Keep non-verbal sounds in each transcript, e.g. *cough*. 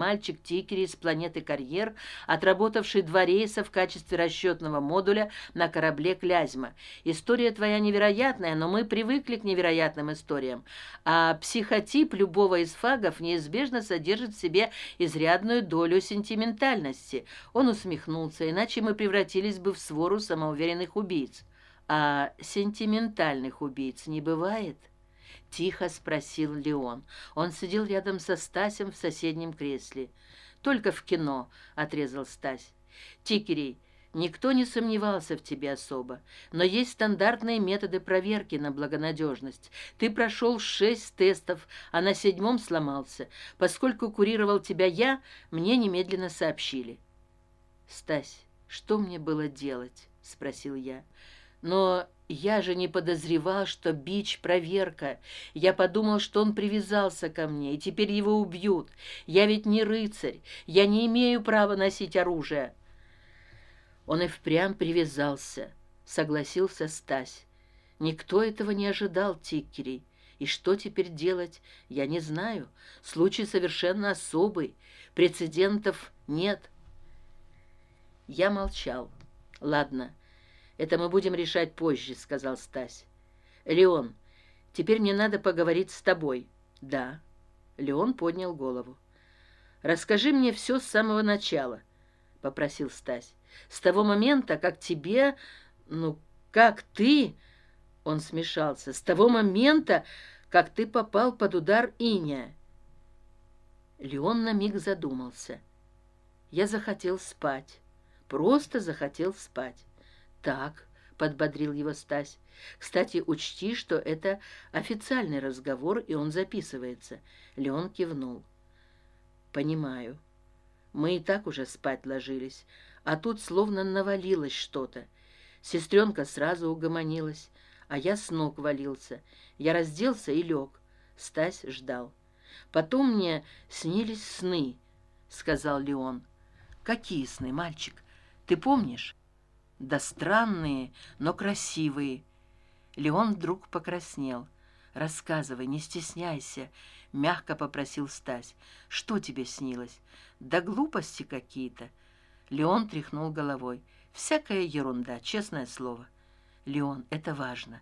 мальчик тикери из планеты карьер отработавший два рейса в качестве расчетного модуля на корабле клязьма история твоя невероятная но мы привыкли к невероятным историям. А психотип любого из фагов неизбежно содержит в себе изрядную долю сентиментальности. Он усмехнулся иначе мы превратились бы в свору самоуверенных убийц. А сентиментальных убийц не бывает тихо спросил леон. Он сидел рядом со стасем в соседнем кресле только в кино отрезал стась тикерей никто не сомневался в тебе особо но есть стандартные методы проверки на благонадежность. Ты прошел шесть тестов а на седьмом сломался. Поскольку курировал тебя я мне немедленно сообщили стась что мне было делать спросил я но я же не подозревал что бич проверка. Я подумал что он привязался ко мне и теперь его убьют. Я ведь не рыцарь я не имею права носить оружие. Он и впрямь привязался согласился стась. Никто этого не ожидал тиккерей. И что теперь делать я не знаю. Случай совершенно особый прецедентов нет. Я молчал. Ладно это мы будем решать позже сказал стась. Леон теперь мне надо поговорить с тобой. Да. Леон поднял голову. Расскажи мне все с самого начала попросил стась. С того момента как тебе ну как ты он смешался с того момента как ты попал под удар иния леон на миг задумался. Я захотел спать. Просто захотел спать так подбодрил его стась. Кстати учти что это официальный разговор и он записывается леон кивнул. Понимаю. Мы и так уже спать ложились а тут словно навалилось что то сестренка сразу угомонилась а я с ног валился. Я разделся и лег. Стась ждал. Потом мне снились сны сказал леон. Какие сны мальчик? Ты помнишь да странные но красивые. Леон вдруг покраснел. Рассказывай не стесняйся мягко попросил стась. Что тебе снилось? Да глупости какие то леон тряхнул головой. Всякая ерунда честное слово леон это важно.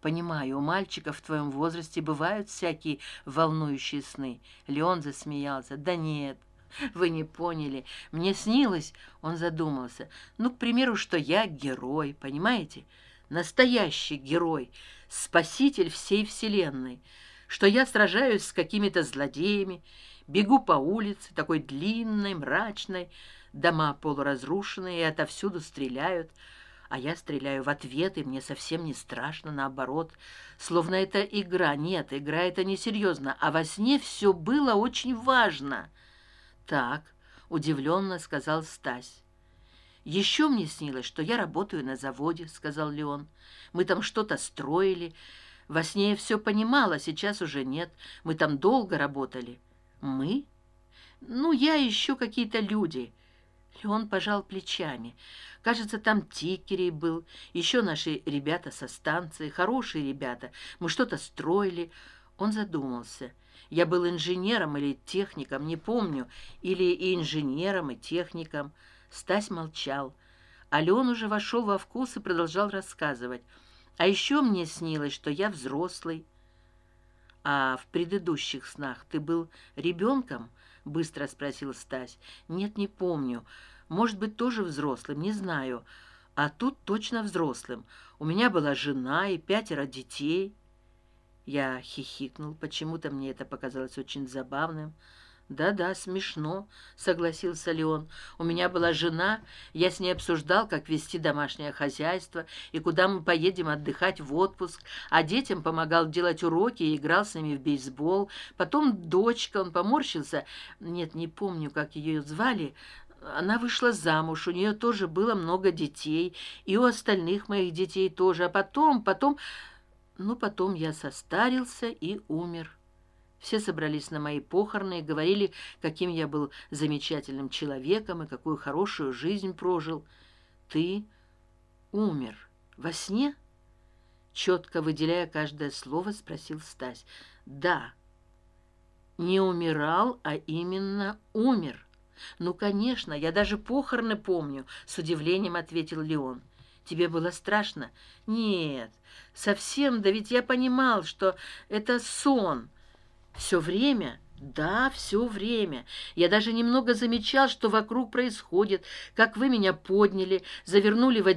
Понимаю у мальчиков в твоем возрасте бывают всякие волнующие сны леон засмеялся. Да нет *laughs* вы не поняли. Мне снилось он задумался ну к примеру что я герой понимаете? Настоящий герой спаситель всей вселенной. Что я сражаюсь с какими то злодеями бегу по улице такой длинной мрачной дома полуразрушенные и отовсюду стреляют. А я стреляю в ответ и мне совсем не страшно наоборот. Словно это игра нет игра это несерьезно а во сне все было очень важно так удивленно сказал стась. Еще мне снилось что я работаю на заводе сказал леон. Мы там что то строили. Во сне я все понимала сейчас уже нет. Мы там долго работали. Мы? Ну я еще какие то люди. Леон пожал плечами. Кажется там тикерей был. Еще наши ребята со станции хорошие ребята. Мы что то строили он задумался. Я был инженером или техником не помню или и инженером и техником. Стась молчал. А леон уже вошел во вкус и продолжал рассказывать. А еще мне снилось что я взрослый. А в предыдущих снах ты был ребенком быстро спросил стась. Нет не помню. Может быть тоже взрослым не знаю. А тут точно взрослым. У меня была жена и пятеро детей я хихикнул. Почему то мне это показалось очень забавным. Да да смешно согласился леон. У меня была жена я с ней обсуждал как вести домашнее хозяйство и куда мы поедем отдыхать в отпуск. А детям помогал делать уроки и играл с ними в бейсбол. Потом дочка он поморщился. Нет не помню как ее звали. Она вышла замуж у нее тоже было много детей и у остальных моих детей тоже. А потом потом ну потом я состарился и умер. Все собрались на мои похороны и говорили каким я был замечательным человеком и какую хорошую жизнь прожил. Ты умер во сне? Четко выделяя каждое слово спросил стась. Да. Не умирал а именно умер. Ну конечно я даже похороны помню с удивлением ответил леон тебе было страшно? Нет совсем да ведь я понимал что это сон. Все время? Да все время. Я даже немного замечал что вокруг происходит как вы меня подняли завернули в